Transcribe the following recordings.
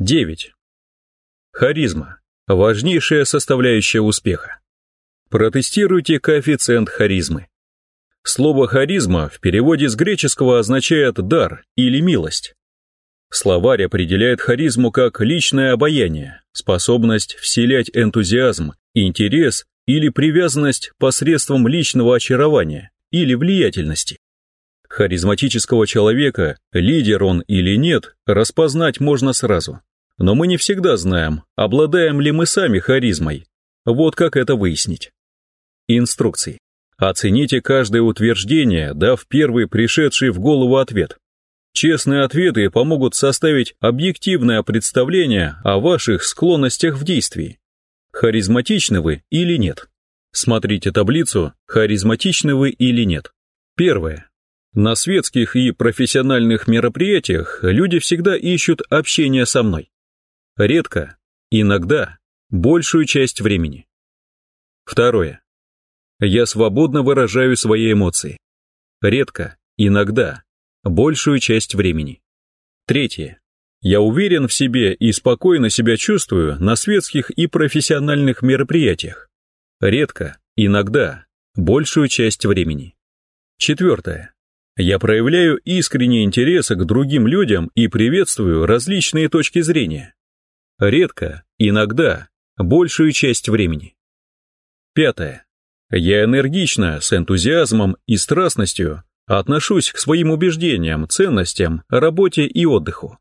9. Харизма. Важнейшая составляющая успеха. Протестируйте коэффициент харизмы. Слово «харизма» в переводе с греческого означает «дар» или «милость». Словарь определяет харизму как личное обаяние, способность вселять энтузиазм, интерес или привязанность посредством личного очарования или влиятельности. Харизматического человека, лидер он или нет, распознать можно сразу. Но мы не всегда знаем, обладаем ли мы сами харизмой. Вот как это выяснить. Инструкции. Оцените каждое утверждение, дав первый пришедший в голову ответ. Честные ответы помогут составить объективное представление о ваших склонностях в действии. Харизматичны вы или нет? Смотрите таблицу «Харизматичны вы или нет». Первое. На светских и профессиональных мероприятиях люди всегда ищут общение со мной. Редко, иногда, большую часть времени. Второе. Я свободно выражаю свои эмоции. Редко, иногда, большую часть времени. Третье. Я уверен в себе и спокойно себя чувствую на светских и профессиональных мероприятиях. Редко, иногда, большую часть времени. Четвертое. Я проявляю искренний интерес к другим людям и приветствую различные точки зрения. Редко, иногда, большую часть времени. Пятое. Я энергично, с энтузиазмом и страстностью отношусь к своим убеждениям, ценностям, работе и отдыху.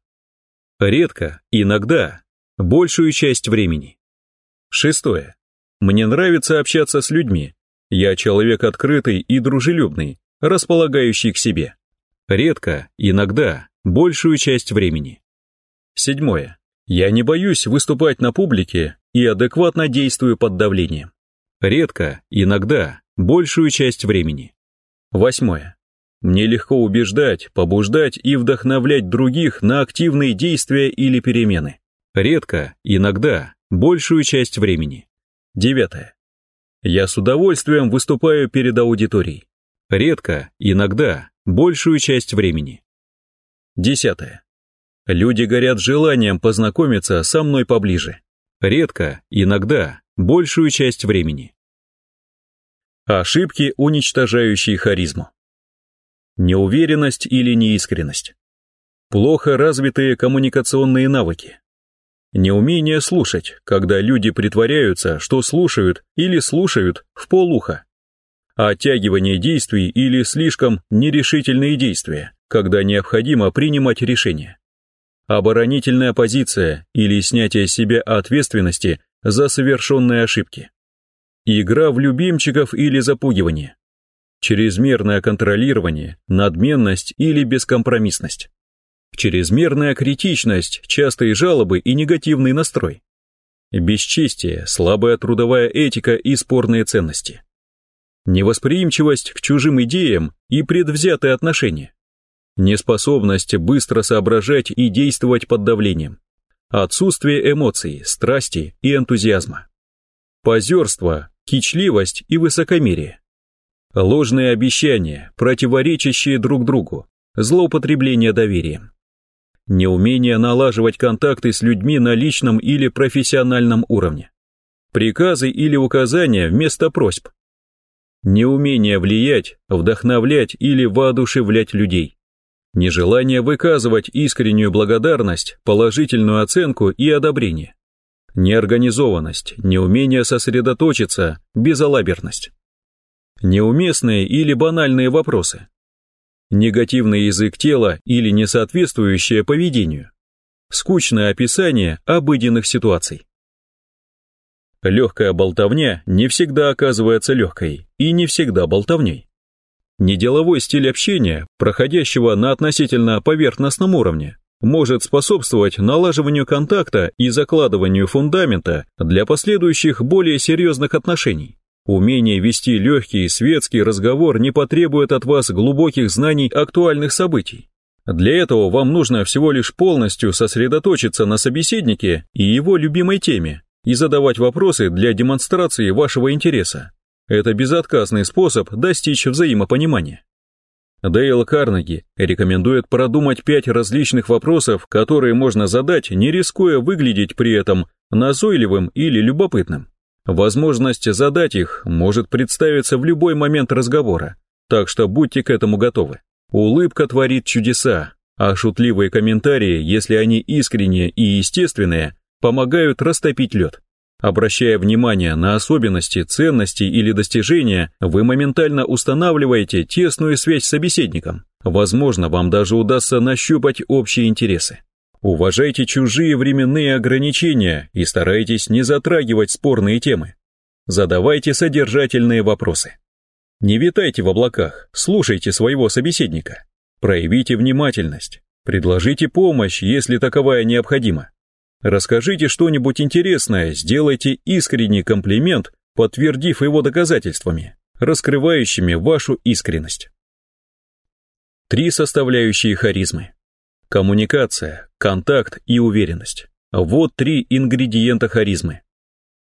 Редко, иногда, большую часть времени. Шестое. Мне нравится общаться с людьми. Я человек открытый и дружелюбный, располагающий к себе. Редко, иногда, большую часть времени. Седьмое. Я не боюсь выступать на публике и адекватно действую под давлением. Редко, иногда, большую часть времени. Восьмое. Мне легко убеждать, побуждать и вдохновлять других на активные действия или перемены. Редко, иногда, большую часть времени. Девятое. Я с удовольствием выступаю перед аудиторией. Редко, иногда, большую часть времени. Десятое. Люди горят желанием познакомиться со мной поближе. Редко, иногда, большую часть времени. Ошибки, уничтожающие харизму. Неуверенность или неискренность. Плохо развитые коммуникационные навыки. Неумение слушать, когда люди притворяются, что слушают или слушают в полуха. Оттягивание действий или слишком нерешительные действия, когда необходимо принимать решения. Оборонительная позиция или снятие с себя ответственности за совершенные ошибки. Игра в любимчиков или запугивание. Чрезмерное контролирование, надменность или бескомпромиссность, чрезмерная критичность, частые жалобы и негативный настрой, бесчестие, слабая трудовая этика и спорные ценности, невосприимчивость к чужим идеям и предвзятые отношения, неспособность быстро соображать и действовать под давлением, отсутствие эмоций, страсти и энтузиазма, позерство, кичливость и высокомерие, ложные обещания, противоречащие друг другу, злоупотребление доверием. Неумение налаживать контакты с людьми на личном или профессиональном уровне. Приказы или указания вместо просьб. Неумение влиять, вдохновлять или воодушевлять людей. Нежелание выказывать искреннюю благодарность, положительную оценку и одобрение. Неорганизованность, неумение сосредоточиться, безалаберность. Неуместные или банальные вопросы. Негативный язык тела или несоответствующее поведению. Скучное описание обыденных ситуаций. Легкая болтовня не всегда оказывается легкой и не всегда болтовней. Неделовой стиль общения, проходящего на относительно поверхностном уровне, может способствовать налаживанию контакта и закладыванию фундамента для последующих более серьезных отношений. Умение вести легкий светский разговор не потребует от вас глубоких знаний актуальных событий. Для этого вам нужно всего лишь полностью сосредоточиться на собеседнике и его любимой теме и задавать вопросы для демонстрации вашего интереса. Это безотказный способ достичь взаимопонимания. Дейл Карнеги рекомендует продумать пять различных вопросов, которые можно задать, не рискуя выглядеть при этом назойливым или любопытным. Возможность задать их может представиться в любой момент разговора, так что будьте к этому готовы. Улыбка творит чудеса, а шутливые комментарии, если они искренние и естественные, помогают растопить лед. Обращая внимание на особенности, ценности или достижения, вы моментально устанавливаете тесную связь с собеседником. Возможно, вам даже удастся нащупать общие интересы. Уважайте чужие временные ограничения и старайтесь не затрагивать спорные темы. Задавайте содержательные вопросы. Не витайте в облаках, слушайте своего собеседника. Проявите внимательность. Предложите помощь, если таковая необходима. Расскажите что-нибудь интересное, сделайте искренний комплимент, подтвердив его доказательствами, раскрывающими вашу искренность. Три составляющие харизмы. Коммуникация, контакт и уверенность. Вот три ингредиента харизмы.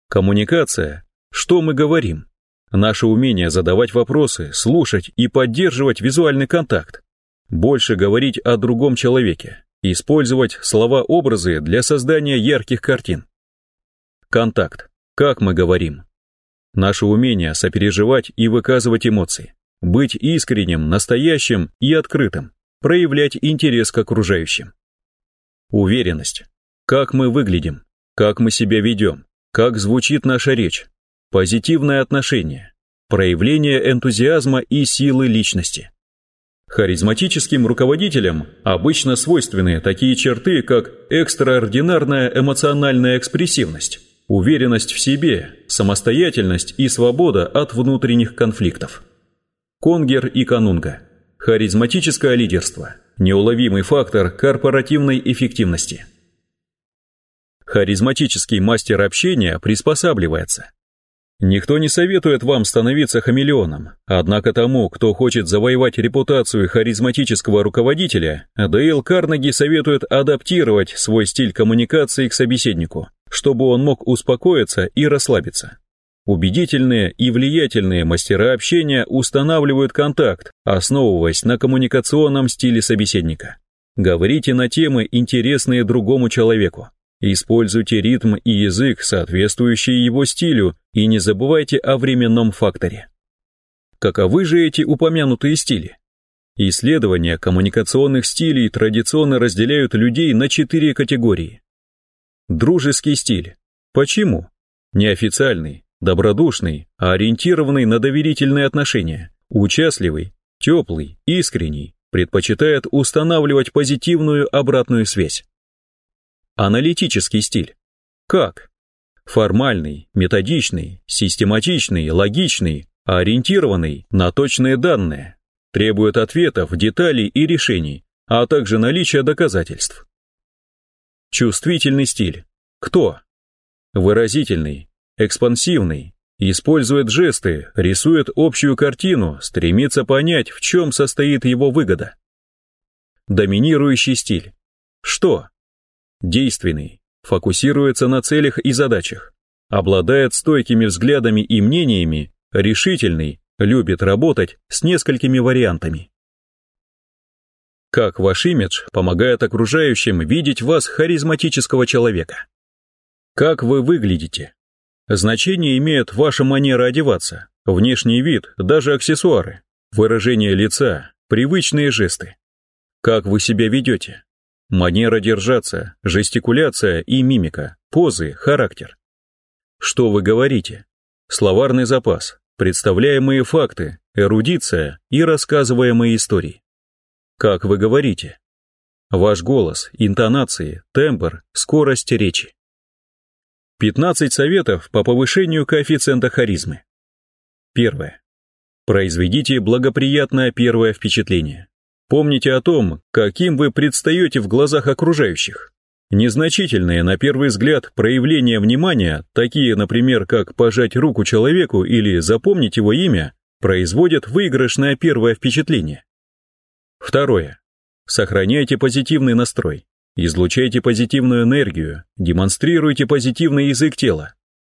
Коммуникация. Что мы говорим? Наше умение задавать вопросы, слушать и поддерживать визуальный контакт. Больше говорить о другом человеке, Использовать слова-образы для создания ярких картин. Контакт. Как мы говорим. Наше умение сопереживать и выказывать эмоции. Быть искренним, настоящим и открытым. Проявлять интерес к окружающим. Уверенность. Как мы выглядим. Как мы себя ведем. Как звучит наша речь. Позитивное отношение. Проявление энтузиазма и силы личности. Харизматическим руководителям обычно свойственны такие черты, как экстраординарная эмоциональная экспрессивность, уверенность в себе, самостоятельность и свобода от внутренних конфликтов. Конгер и Канунга. Харизматическое лидерство. Неуловимый фактор корпоративной эффективности. Харизматический мастер общения приспосабливается, Никто не советует вам становиться хамелеоном, однако тому, кто хочет завоевать репутацию харизматического руководителя, Дейл Карнеги советует адаптировать свой стиль коммуникации к собеседнику, чтобы он мог успокоиться и расслабиться. Убедительные и влиятельные мастера общения устанавливают контакт, основываясь на коммуникационном стиле собеседника. Говорите на темы, интересные другому человеку. Используйте ритм и язык, соответствующие его стилю, и не забывайте о временном факторе. Каковы же эти упомянутые стили? Исследования коммуникационных стилей традиционно разделяют людей на четыре категории. Дружеский стиль. Почему? Неофициальный, добродушный, ориентированный на доверительные отношения, участливый, теплый, искренний, предпочитает устанавливать позитивную обратную связь. Аналитический стиль. Как? Формальный, методичный, систематичный, логичный, ориентированный на точные данные, требует ответов, деталей и решений, а также наличия доказательств. Чувствительный стиль. Кто? Выразительный, экспансивный, использует жесты, рисует общую картину, стремится понять, в чем состоит его выгода. Доминирующий стиль. Что? Действенный, фокусируется на целях и задачах, обладает стойкими взглядами и мнениями, решительный, любит работать с несколькими вариантами. Как ваш имидж помогает окружающим видеть вас харизматического человека? Как вы выглядите? Значение имеет ваша манера одеваться, внешний вид, даже аксессуары, выражение лица, привычные жесты. Как вы себя ведете? Манера держаться, жестикуляция и мимика, позы, характер. Что вы говорите? Словарный запас, представляемые факты, эрудиция и рассказываемые истории. Как вы говорите? Ваш голос, интонации, тембр, скорость речи. 15 советов по повышению коэффициента харизмы. Первое. Произведите благоприятное первое впечатление. Помните о том, каким вы предстаете в глазах окружающих. Незначительные, на первый взгляд, проявления внимания, такие, например, как пожать руку человеку или запомнить его имя, производят выигрышное первое впечатление. Второе. Сохраняйте позитивный настрой. Излучайте позитивную энергию, демонстрируйте позитивный язык тела.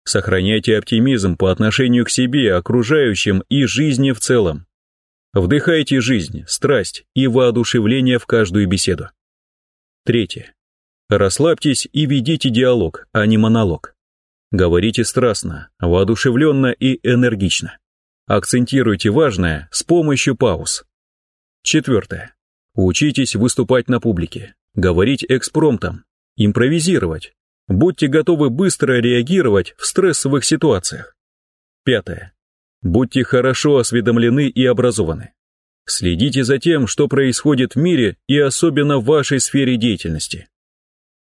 Сохраняйте оптимизм по отношению к себе, окружающим и жизни в целом. Вдыхайте жизнь, страсть и воодушевление в каждую беседу. Третье. Расслабьтесь и ведите диалог, а не монолог. Говорите страстно, воодушевленно и энергично. Акцентируйте важное с помощью пауз. Четвертое. Учитесь выступать на публике, говорить экспромтом, импровизировать. Будьте готовы быстро реагировать в стрессовых ситуациях. Пятое. Будьте хорошо осведомлены и образованы. Следите за тем, что происходит в мире и особенно в вашей сфере деятельности.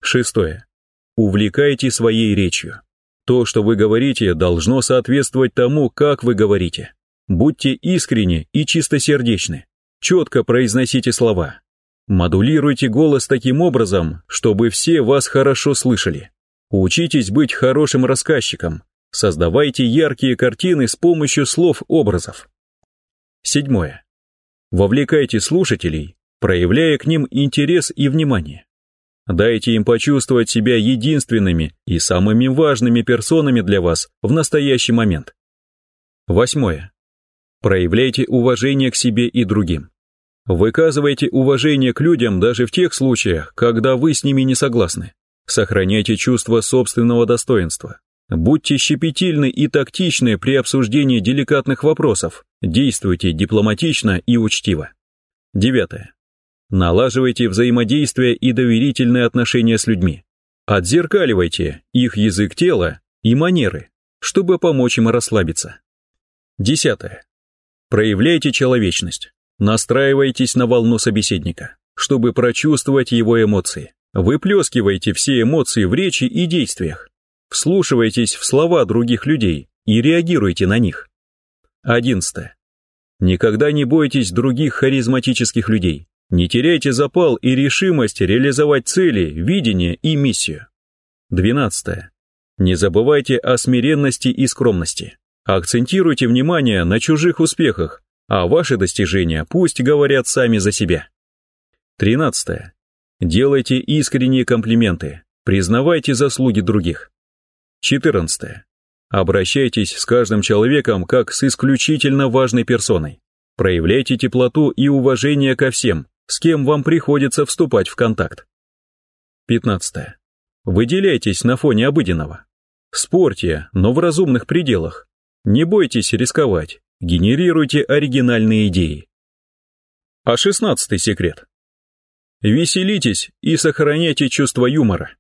Шестое. Увлекайте своей речью. То, что вы говорите, должно соответствовать тому, как вы говорите. Будьте искренни и чистосердечны. Четко произносите слова. Модулируйте голос таким образом, чтобы все вас хорошо слышали. Учитесь быть хорошим рассказчиком. Создавайте яркие картины с помощью слов-образов. Седьмое. Вовлекайте слушателей, проявляя к ним интерес и внимание. Дайте им почувствовать себя единственными и самыми важными персонами для вас в настоящий момент. Восьмое. Проявляйте уважение к себе и другим. Выказывайте уважение к людям даже в тех случаях, когда вы с ними не согласны. Сохраняйте чувство собственного достоинства. Будьте щепетильны и тактичны при обсуждении деликатных вопросов. Действуйте дипломатично и учтиво. Девятое. Налаживайте взаимодействие и доверительные отношения с людьми. Отзеркаливайте их язык тела и манеры, чтобы помочь им расслабиться. Десятое. Проявляйте человечность. Настраивайтесь на волну собеседника, чтобы прочувствовать его эмоции. Выплескивайте все эмоции в речи и действиях. Вслушивайтесь в слова других людей и реагируйте на них. Одиннадцатое. Никогда не бойтесь других харизматических людей. Не теряйте запал и решимость реализовать цели, видение и миссию. 12. Не забывайте о смиренности и скромности. Акцентируйте внимание на чужих успехах, а ваши достижения пусть говорят сами за себя. 13. Делайте искренние комплименты, признавайте заслуги других. 14. Обращайтесь с каждым человеком как с исключительно важной персоной. Проявляйте теплоту и уважение ко всем, с кем вам приходится вступать в контакт. 15. Выделяйтесь на фоне обыденного. Спорьте, но в разумных пределах. Не бойтесь рисковать, генерируйте оригинальные идеи. А шестнадцатый секрет. Веселитесь и сохраняйте чувство юмора.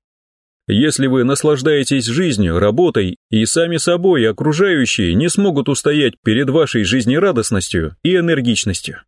Если вы наслаждаетесь жизнью, работой, и сами собой окружающие не смогут устоять перед вашей жизнерадостностью и энергичностью.